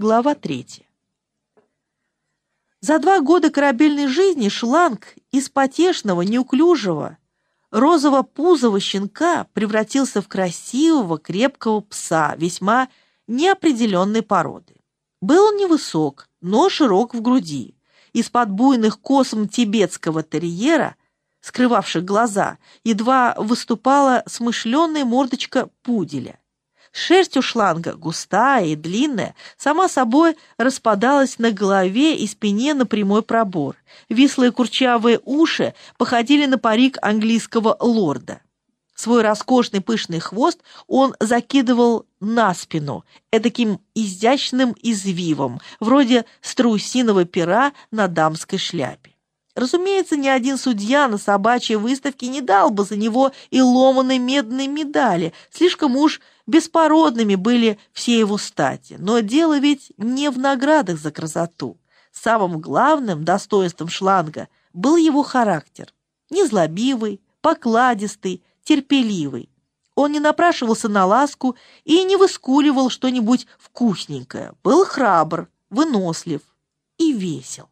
Глава третья. За два года корабельной жизни шланг из потешного, неуклюжего, розово-пузого щенка превратился в красивого, крепкого пса весьма неопределенной породы. Был он невысок, но широк в груди. Из-под буйных косм тибетского терьера, скрывавших глаза, едва выступала смышленная мордочка пуделя. Шерсть у шланга, густая и длинная, сама собой распадалась на голове и спине на прямой пробор. Вислые курчавые уши походили на парик английского лорда. Свой роскошный пышный хвост он закидывал на спину, этаким изящным извивом, вроде страусиного пера на дамской шляпе. Разумеется, ни один судья на собачьей выставке не дал бы за него и ломаной медной медали, слишком уж беспородными были все его стати. Но дело ведь не в наградах за красоту. Самым главным достоинством шланга был его характер. Незлобивый, покладистый, терпеливый. Он не напрашивался на ласку и не выскуливал что-нибудь вкусненькое. Был храбр, вынослив и весел.